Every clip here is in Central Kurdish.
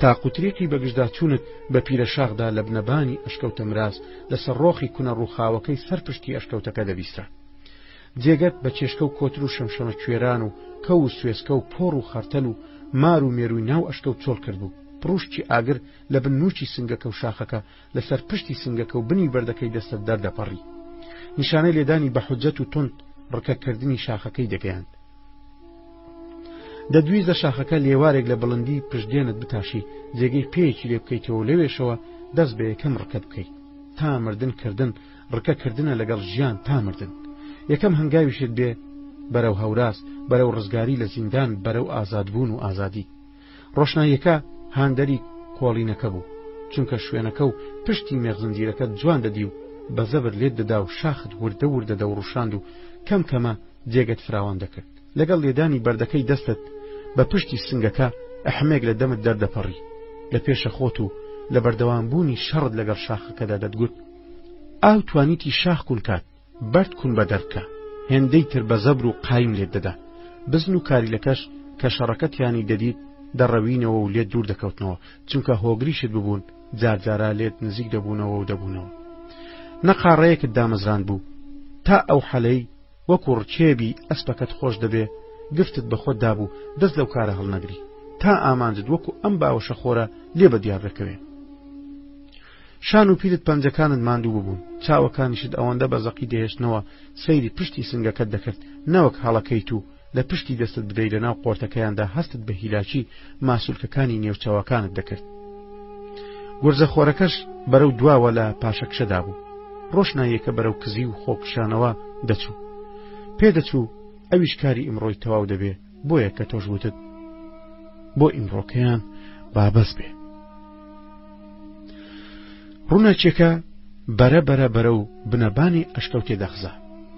تاقوتریقی بەگژداچوونت بە پیرە شاخدا لە بنەبانی ئەشکەوتە مراس لەسەر ڕۆخی کونە ڕووخاوەکەی سەر پشتی ئەشکەوتەکە دەبیسترا جێگەت بە چێشکە و کۆتر و شەمشەمە کوێران و کەو و سوێسکە و پۆڕ و خەرتەل و مار و مێرووی ناو ئەشکەوت چۆڵ کرد بوو پڕوشتی ئاگر لە بن نوچی سنگەکە و شاخەکە لەسەر پشتی سنگەکە و بنی بەردەکەی دەستت دەردەپەڕی نیشانەی لێدانی بە حجەت و تند ڕکەکردنی شاخەکەی دەگەیاند دەدویزە شاخەکە لێوارێک لە بڵندی پشتێنت بتاشی جێگەی پێیەکی لێ بکەیتەوە لەوێشەوە دەست بە یەکەم ڕکە بکەیت تا مردن کردن ڕکەکردنە لەگەڵ ژیان تا مردن یەکەم هەنگاویشت بێ بەرەو هەوراز بەرەو ڕزگاری لە زیندان بەرەو ئازادبوون و ئازادی ڕۆشناییەکە هاندەری کۆڵینەکە بوو، چونکە شوێنەکە و پشتی مێخزنجیرەکە جوان دەدی و بە زەبر لێت دەدا و شاخت وردە وردە دەوڕووشاند و کەم کەمە جێگەت فراوان دەکرد. لەگەڵ لێدانی بەردەکەی دەستت بە پشتی سنگەکە، ئەحمەیەک لە دەمت دەردەپەڕی لە پێشە خۆت و لە بەردەوامبوونی شەڕت لەگەڵ شاخەکەدا دەتگوت، ئاو توانیتی شاخ کون کات. بەرد کون بە دەرکە هێندەی تر بە زەبر و قایم لێت دەدا بزن و کاریلەکەش کە شەڕەکەتیانی دەدیت دەڕەوینەوە و لێت دوور دەکەوتنەوە چونکە هۆگریشت ببوون جارجارا لێت نزیک دەبوونەوە و دەبوونەوە نەقاڕەیەکت دامەزران بوو تا ئەو حەلەی وەکو ڕچێبی ئەسپەکەت خۆش دەبێ گفتت بەخۆت دابوو دەست لەو کارە هەڵنەگری تا ئامانجت وەکو ئەم باوەشە خۆرە لێ بە دیار دەکەوێت شان و پیرت پەنجەکانت ماندوو ببوون، چاوەکانیشت ئەوەندە بە زەقی دەهێشتنەوە سەیری پشتی سنگەکەت دەکرد نەوەک هەڵەکەیت و لە پشتی دەستت بدەی لە ناو قۆرتەکەیاندا هەستت بە هیلاکی ماسولکەکانی نێو چاوەکانت دەکرد گورزە خۆرەکەش بەرەو دواوە لە پاشەکشەدا بوو ڕۆشنایەکە بەرەو کزی و خۆکشانەوە دەچوو پێدەچوو ئەویش کاری ئیمڕۆی تەواو دەبێ بۆیە کە تۆش وتت بۆ ئیمڕۆکەیان بابەس بێ ڕووناچێکە بەرە بەرە بەرە و بنەبانی ئەشکەوتێ دەخزا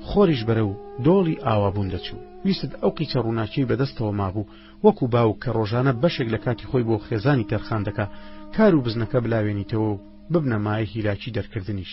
خۆریش بەرە و دۆڵی ئاوابوون دەچوو ویست ئەو قیچە ڕووناکی بەدەستەوە مابوو وەکو باوک کە ڕۆژانە بەشێک لە کاتی خۆی بۆ خێزانی تەرخان دەکا کار و بزنەکە بلاوێنیتەوە و ببنە مایە هیلاکی دەرکردنیش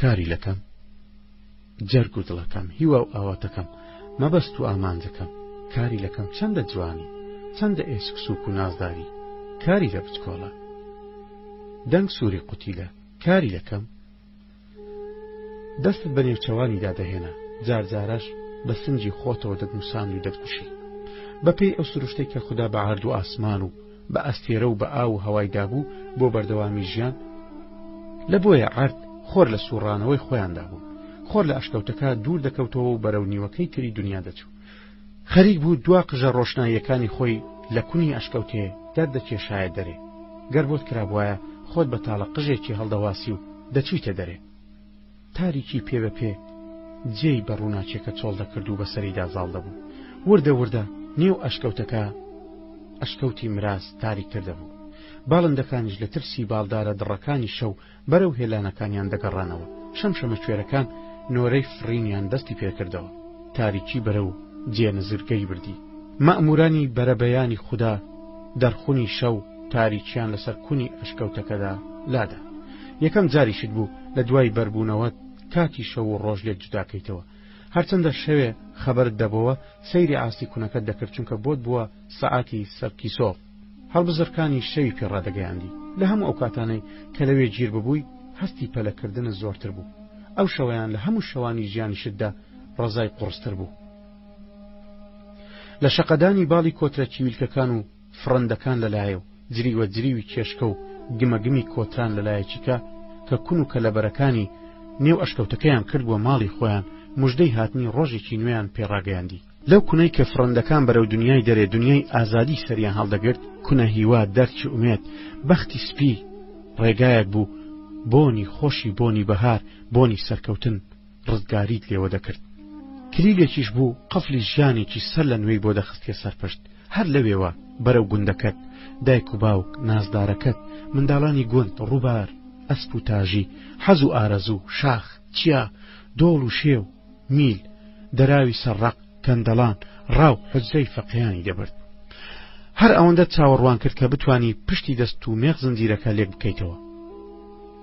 کاری لەکەم جەرگ و دڵەکەم هیوا و ئاواتەکەم مەبەست و ئامانجەکەم کاری لەکەم چەندە جوانی چەندە ئێسک سوک و نازداری کاری لە بچکۆڵە دەنگ سووری قوتیلە کاری لەکەم دەستت بە نێوچەوانی دادەهێنا جارجارش بە سنجی خۆتەوە دەتنووسان و دەتکوشی بەپێی ئەو سروشتێک کە خوددا بە ئارد و ئاسمان و بە ئەستێرە و بە ئاو و هەوای دابوو بۆ بەردەوامی ژیان لە بۆیە عرد خۆر لە سوڕانەوەی خۆیاندا بوو خۆر لە ئەشکەوتەکە دوور دەکەوتەوە و بەرەو نیوەکەی تری دنیا دەچوو خەریک بوو دوا قژە ڕۆشناییەکانی خۆی لە کونی ئەشکەوتێ دەردەکێشایە دەرێ گەر بۆت کرابواە خۆت بە تاڵە قژێکی هەڵدەواسی و دەچویتە دەرێ تاریکی پێ بە پێ جێی بە ڕووناکێکە چۆڵ دەکرد و بەسەریدا زاڵ دەبوو وردە وردە نێو ئەشکەوتەکە ئەشکەوتی مراز تاریک تر دەبوو باڵندەکانیش لە ترسی باڵدارە دڕەکانی شەو بەرەو هێلانەکانیان دەگەڕانەوە شەمشەمە کوێرەکان نۆرەی فڕینیان دەستی پێکردەوە تاریکی بەرەو جێ نزرگەی بردی مەمورانی بەرەبەیانی خوددا دەرخونی شەو تاریکیان لەسەر کونی ئەشکەوتەکەدا لادا یەکەم جاریشت بوو لە دوای بەربوونەوەت کاتی شەو و ڕۆژ لێک جوداکەیتەوە هەرچەندە شەوێ خەبەرت دەبۆوە سەیری ئاستی کونەکەت دەکرد چونکە بۆت بووە سەعاتی سەرکیسۆف هەڵبزڕکانی شەوی پێ ڕادەگەیاندی لە هەموو ئەو کاتانەی کە لەوێ گیر ببووی هەستی پەلەکردنت زۆرتر بوو ئەو شەوەیان لە هەموو شەوانی ژیانیشتدا ڕەزای قوڕستر بوو لە شەقەدانی باڵی کۆترە چیویلکەکان و فڕندەکان لە لایە و جریوە جریوی کێشکە و گمە گمی کۆتران لە لایەکیکە کە کون و کەلەبەرەکانی نێو ئەشکەوتەکەیان کردبووە ماڵی خۆیان مژدەی هاتنی ڕۆژێکی نوێیان پێ ڕاگەیاندی. لەو کونەی کە فڕندەکان بەرەو دنیای دەرێ دنیای ئازادی سەریان هەڵدەگرت کونە هیوا دەرچ ئومێد بەختی سپی ڕێگایەک بوو بۆنی خۆشی بۆنی بەهار بۆنی سەرکەوتن ڕزگاریت لێوە دەکرد کلیلێکیش بوو قفلی ژیانێکی سەر لە نوێی بۆ دەخستیە سەرپشت هەر لەوێوە بەرەو گوندەکەت دایک و باوک نازدارەکەت منداڵانی گوند ڕووبار ئەسپ و تاژی حەز و ئارەزوو شاخ چیا دۆڵ و شێو میل دەراوی سەرڕق کەندەڵان ڕاو حجرەی فەقیانی دەبرد هەر ئەوەندە چاوەڕوان کرد کە بتانی پشتی دەست و مێخ زنجیرەکە لێک بکەیتەوە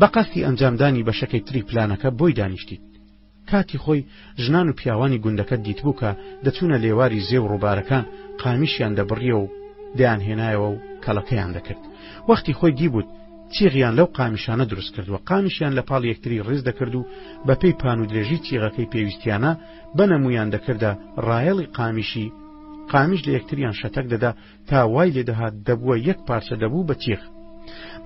بە قەستی ئەنجامدانی بەشەکەی تری پلانەکە بۆی دانیشتیت کاتی خۆی ژنان و پیاوانی گوندەکە دیتبوو کە دەچوونە لێواری زێ و ڕووبارەکان قامیشیان دەبڕیە و دەیان هێنایەوە و کەڵەکەیان دەکرد وەختی خۆی دیبوت تیغیان لەو قامیشانە دروست کردووە قامیشیان لە پاڵ یەکتری ڕێز دەکرد و بەپێی پان و درێژی تیغەکەی پێویستیانە بەنەمویان دەکردە ڕایەڵی قامیشی قامیش لە یەکتریان شەتەک دەدا تا وای لێ دەهات دەبووە یەک پارچە دەبوو بە تیغ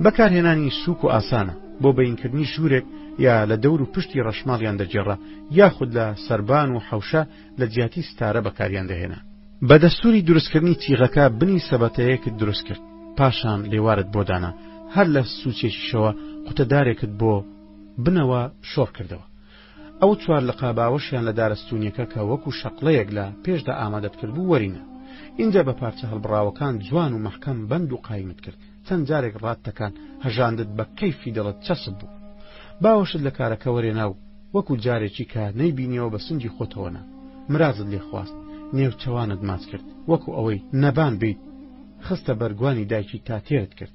بەکارهێنانی سووک و ئاسانە بۆ بەینکردنی ژوورێک یا لە دەور و پشتی ڕەشماڵیان دەگێڕا یاخود لە سربان و حەوشە لە جیاتی ستارە بەکاریان دەهێنا بە دەستوری دروستکردنی تیغەکە بنی سەبەتەیەکت دروست کرد پاشان لێوارت بۆ دانا هەر لە سوچێکیشەوە قوتەدارێکت بۆ بنەوە شۆڕ کردەوە ئەو چوار لقە باوەشیان لە دارە ستوونیەکە کە وەکو شەقڵەیەک لە پێشدا ئامادەت کردبوو وەرینە ئینجا بە پارچە هەڵبڕاوەکان جوان و مەحکەم بەند و قایمت کرد چەند جارێک ڕات دەکان هەژاندت بە کەیفی دڵت چەسب بوو باوەشت لە کارەکە وەرێنا و وەکو جارێکی کە نەیبینیەوە بە سنجی خۆتەوەنا مرازت لێ خواست نێو چەوانت ماچ کرد وەکو ئەوەی نەبان بیت خستە بەرگوانی دایکی تا تێرت کرد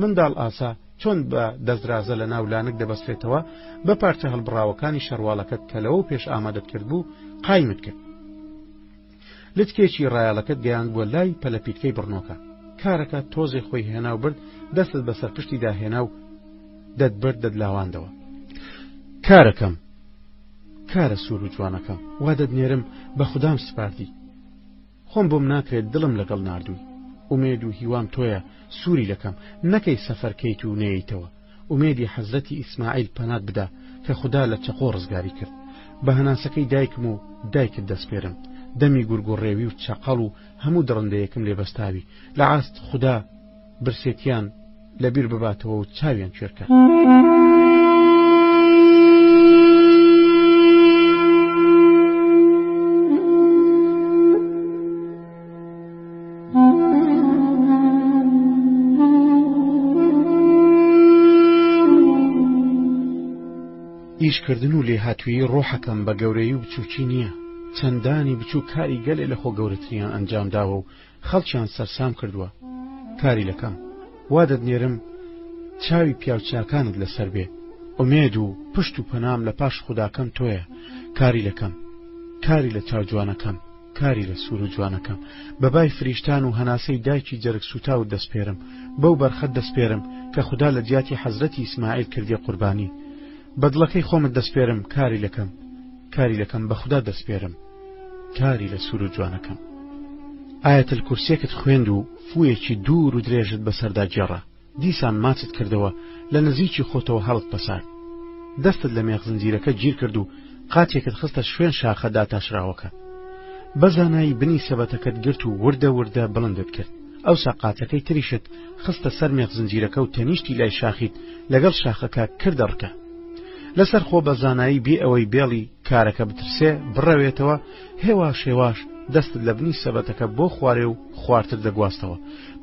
منداڵ ئاسا چۆن بە دەسترازە لە ناو لانک دەبەسترێتەوە بە پارچە هەڵبڕاوەکانی شەرواڵەکەت کە لەوە پێش ئامادەت کرد بوو قایمت کرد لچکێکی ڕایالەکەت گەیاند بۆ لای پەلەپیتکەی بڕنۆکە کارەکە تۆزێ خۆی هێنا و برد دەستت بەسەر پشتی داهێنا و دەتبرد دەدلاواندەوە کارەکەم کارە سوور و جوانەکەم وا دەدنێرم بە خوددام سپاردی خۆم بۆم ناکرێت دڵم لەگەڵ ناردووی ئومێد و هیوام تۆیە سووری لەکەم نەکەی سەفەر کەیت و نەیەیتەوە ئومێدی حەزرەتی ئیسماعیل پەنات بدا کە خودا لە چەقۆ ڕزگاری کرد بە هەناسەکەی دایکم و دایکت دەسپێرم دەمی گورگوڕێوی و چەقەڵ و هەموو دڕندەیەکم لێ بەستاوی لە عاست خودا برسێتیان لەبیر بباتەوە و چاویان کوێرکات. ئیشکردن و لێهاتوویی ڕۆحەکەم بە گەورەیی و بچووکی نییە چەندانی بچوو کاری گەلێ لە خۆ گەورەتریان ئەنجام داوە و خەڵکیان سەرسام کردوە کاری لەکەم وا دەتنێرم چاوی پیاو چاکانت لەسەر بێ ئومێد و پشت و پەنام لە پاش خوداکەم تۆیە کاری لەکەم کاری لە چاو جوانەکەم کاری لە سوور و جوانەکەم بە بای فریشتان و هەناسەی دایکی جەرگ سوتاوت دەسپێرم بەو بەرخەت دەسپێرم کە خودا لە جیاتی حەزرەتی ئیسماعیل کردیە قوربانی بەدڵەکەی خۆمت دەسپێرم کاری لەکەم کاری لەکەم بە خودا دەسپێرم کاری لە سوور و جوانەکەم ئاەت کورسێکت خوێند و فویەکی دوور و درێژت بەسەردا گێڕا دیسان ماچت کردەوە لە نزیکی خۆتەوە هەڵت پەسار دەستت لە مێخ زنجیرەکە گیر کرد و قاتێکت خستە شوێن شاخە داتاشراوەکە بەزانایی بنی سەبەتەکەت گرت و وردە وردە بڵندت کرد ئەو ساقاتەکەی تریشت خستە سەر مێخ زنجیرەکە و تەنیشتی لای شاخیت لەگەڵ شاخەکە کردەڕکە لەسەر خۆ بە زانایی بێ ئەوەی بێڵی کارەکە بترسێ بڕەوێتەوە هێواش هێواش دەستت لە بنی سەبەتەکە بۆ خوارێ و خوارتر دەگواستەوە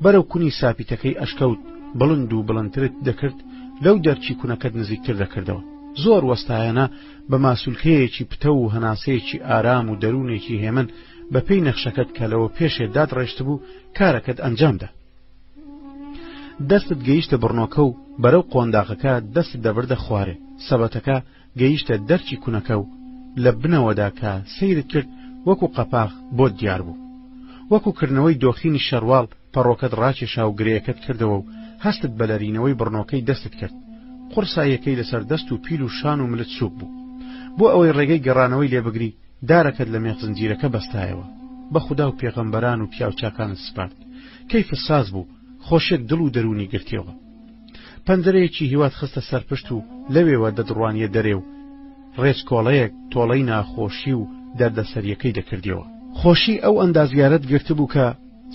بەرەو کونی ساپیتەکەی ئەشکەوت بڵند و بڵندترت دەکرد لەو دەرچی کونەکەت نزیکتر دەکردەوە زۆر وەستایەنە بە ماسولکەیەکی پتە و هەناسەیەکی ئارام و دەروونێکی هێمن بە پێی نەخشەکەت کە لەوە پێشێ داد ڕێشت بوو کارەکەت ئەنجامدا دەستت گەیشتە بڕنۆکە و بەرەو قۆنداغەکە دەست دەبردە خوارێ سەبەتەکە گەیشتە دەرکی کونەکە و لە بنەوەدا کە سەیرت کرد وەکو قەپاغ بۆت دیار بوو وەکو کردنەوەی دۆخینی شەرواڵ پەڕۆکەت ڕاکێشا و گرێیەکەت کردەوە و هەستت بە لەرینەوەی بڕنۆکەی دەستت کرد قورساییەکەی لەسەر دەست و پیل و شان و ملت سوک بوو بۆ ئەوەی ڕێگەی گەڕانەوەی لێبگری دارەکەت لە مێخ زنجیرەکە بەستایەوە بە خودا و پێغەمبەران و پیاوچاکانت سپارد کەیفت ساز بوو خۆشێک دڵ و دەروونی گرتیەوە پەنجەرەیەکی هیوات خستە سەر پشت و لەوێوە دەدڕوانیە دەرێ و ڕێچکۆڵەیەک تۆڵەی ناخۆشی و دەردەسەریەکەی دەکردیەوە خۆشی ئەو ئەندازیارەت گرتبوو کە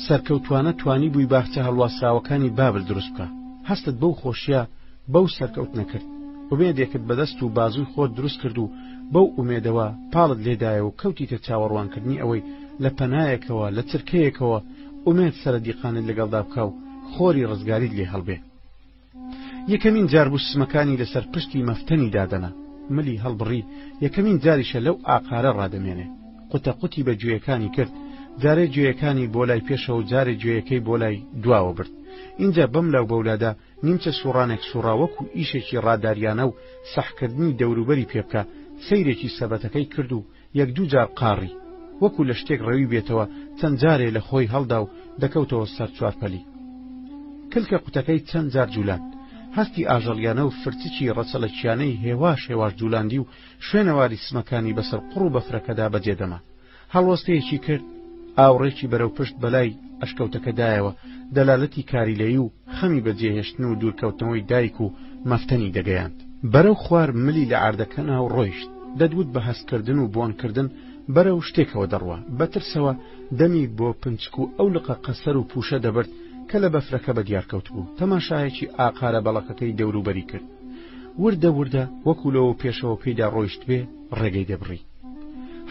سەرکەوتوانە توانیبووی باخچە هەڵواسراوەکانی بابل دروست بکا هەستت بەو خۆشیە بەو سەرکەوتنە کرد ئومێدێکت بەدەست و بازوی خۆت دروست کرد و بەو ئومێدەوە پاڵت لێدایە و کەوتیتە چاوەڕوانکردنی ئەوەی لە پەنایەکەوە لە چرکەیەکەوە ئومێد سەرە دیقانت لەگەڵدا بکە و خۆری ڕزگاریت لێ هەڵبێ یەکەمین جار بوو سمەکانی لەسەر پشتی مەفتەنی دادەنا ملی هەڵبڕی یەکەمین جاریشە لەو ئاقارە ڕادەمێنێ قوتە قوتی بە گوێیەکانی کرد جارێ گوێیەکانی بۆ لای پێشەوە و جارێ گوێیەکەی بۆ لای دواوە برد اینجا بەم لاو بەولادا نیمچە سوڕانێک سوڕاوەک و ئیشێکی ڕاداریانە و سەحکردنی دەوروبەری پێبکە سەیرێکی سەبەتەکەی کرد و یەک دوو جار قاڕی وەکو لە شتێک ڕەوی بێتەوە چەند جارێ لە خۆی هەڵدا و دەکەوتەوە سەر چوار پەلی کلکە قوتەکەی چەند جار جوولان هەستی ئاژەڵیانە و فرچکی ڕەچەڵەکیانەی هێواش هێواش جوولاندی و شوێنەواری سمەکانی بەسەر قوڕ و بەفرەکەدا بەجێدەما هەڵوەستەیەکی کرد ئاوڕێکی بەرەو پشت بەلای ئەشکەوتەکەدایەوە دەلالەتی کاریلەیی و خەمی بەجێهێشتن و دوورکەوتنەوەی دایک و مەفتەنی دەگەیاند. بەرەو خوار ملی لە ئاردەکە نا و ڕۆیشت، دەدوت بە هەستکردن و بۆنکردن بەرەو شتێکەوە دەڕوا، بە ترسەوە دەمی بۆ پنچک و ئەو لقە قەسەر و پووشە دەبرد کە لە بەفرەکە بەدیار کەوتبوو، تەماشایەکی ئاقارە بەڵەکەکەی دەوروبەری کرد. وردە وردە وەکوو لەوە پێشەوە پێیدا ڕۆیشتبێ ڕێگەی دەبڕی.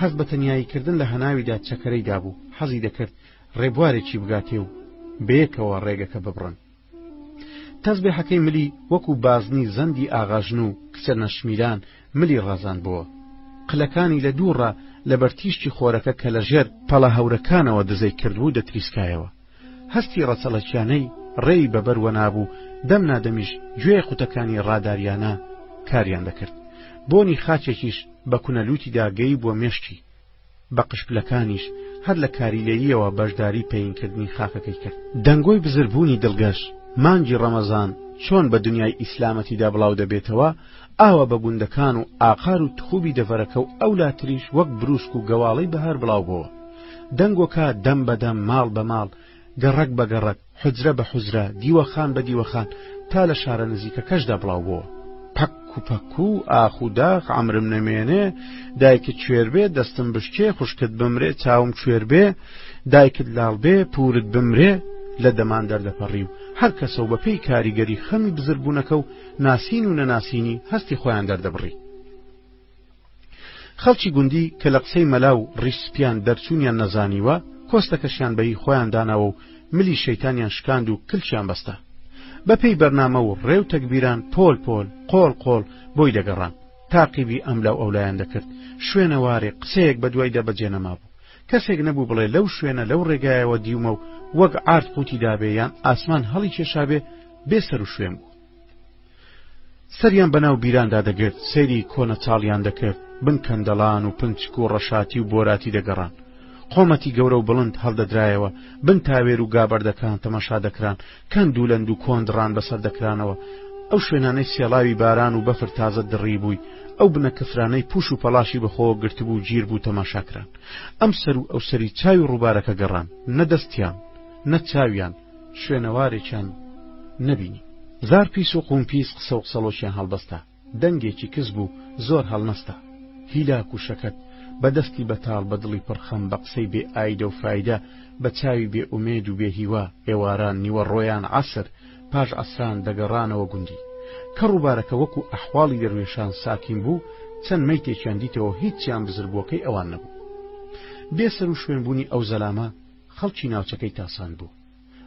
هەست بە تەنیاییکردن لە هەناویدا چەکەرەی دابوو، حەزی دەکرد ڕێبوارێکی بگاتێ و بەیەکەوە ڕێگەکە ببڕن تەزبێحەکەی ملی وەکو بازنی زەندی ئاغاژن و کچە نەشمیلان ملی ڕازان بووە قلەکانی لە دووڕە لە بەرتیشتی خۆرەکە کە لە ژێر پەڵە هەورەکانەوە دزەی کردبوو دەتریسکایەوە هەستی ڕەچەڵەکیانەی ڕێی بەبەر وەنابوو دەم نادەمیش گوێ قوتەکانی ڕاداریانە کاریان دەکرد بۆنی خاچێکیش بە کونەلووتی داگەی بووە مێشکی بە قشپلەکانیش هەر لە کاریلەییەوە بەشداری پەینکردنی خاکەکەی کرد. دەنگۆی بزربوونی دڵگەش، مانگی ڕەمەزان چۆن بە دنیای ئیسلامەتیدا بڵاو دەبێتەوە، ئاوا بە گوندەکان و ئاقار و تخوبی دەڤەرەکە و ئەولاتریش وەک برووسک و گەواڵەی بەهار بڵاو بۆوە. دەنگۆکە دەم بە دەم، ماڵ بە ماڵ، گەڕەک بە گەڕەک، حوجرە بە حوجرە، دیوەخان بە دیوەخان، تا لە شارە نزیکەکەشدا بڵاو بۆوە. پەک و پەک و ئاخ و داخ، عەمرم نەمێنێ، دایکت کوێر بێ، دەستم بشکێ، خوشکت بمرێ، چاوم کوێر بێ، دایکت لاڵ بێ، پوورت بمرێ، لە دەمان دەردەپەڕی و هەر کەسە و بە پێی کاریگەری خەمی بزربوونەکە و ناسین و نەناسینی هەستی خۆیان دەردەبڕی. خەڵکی گوندی کە لە قسەی مەلا و ڕیش سپیان دەرچوونیان نەزانیوە کۆستەکەشیان بە هی خۆیان داناوە و ملی شەیتانیان شکاند و کلکیان بەستە بەپێی بەرنامە و ڕێ و تەکبیران پۆل پۆل قۆڵ قۆڵ بۆی دەگەڕان تاقیبی ئەملا و ئەولایان دەکرد شوێنەوارێ قسەیەک بە دوایدا بەجێ نەمابوو کەسێک نەبوو بڵێ لەو شوێنە لەو ڕێگایەوە دیومە و وەک ئارد قوتی دابێ یان ئاسمان هەڵی کێشابێ بێ سەر و شوێن بوو سەریان بە ناو بیراندا دەگرت سەیری کۆنە چاڵیان دەکرد بن کەندەڵان و پنچک و ڕەشاتی و بۆراتی دەگەڕان قۆمەتی گەورە و بڵند هەڵدەدرایەوە بن تاوێر و گابەردەکان تەمەشا دەکران کەند و لەند و کۆندڕان بەسەر دەکرانەوە ئەو شوێنانەی سێڵاوی باران و بەفر تازە دڕی بووی ئەو بنە کفرانەی پوش و پەڵاشی بەخۆوە گرتبوو گیر بوو تەماشاکران ئەم سەر و ئەو سەری چاوی ڕووبارەکە گەڕان نەدەستیان نەچاویان شوێنەوارێکیان نەبینی زار پیس و قوم پیس قسە و قسەڵۆکیان هەڵبەستا دەنگێکی کز بوو زۆر هەڵنەستا هیلاک و شەکەت بە دەستی بەتاڵ بە دڵی پڕ خەم بە قسەی بێ ئایدە و فایدە بە چاوی بێ ئومێد و بێ هیوا ئێواران نیوەڕۆیان عەسر پاش عەسران دەگەڕانەوە گوندی کە ڕووبارەکە وەکو ئەحواڵی دەروێشان ساکین بوو چەند مەیتێکیان دیتەوە هیچیان بزربووەکەی ئەوان نەبوو بێ سەر و شوێن بوونی ئەو زەلامە خەڵکی ناوچەکەی تاسان بوو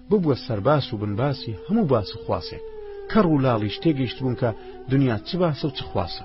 ببوە سەرباس و بنباسی هەموو باس و خواسێک، کەڕ و لاڵیش تێگەیشتبوون کە دنیا چ باسە و چ خواسە.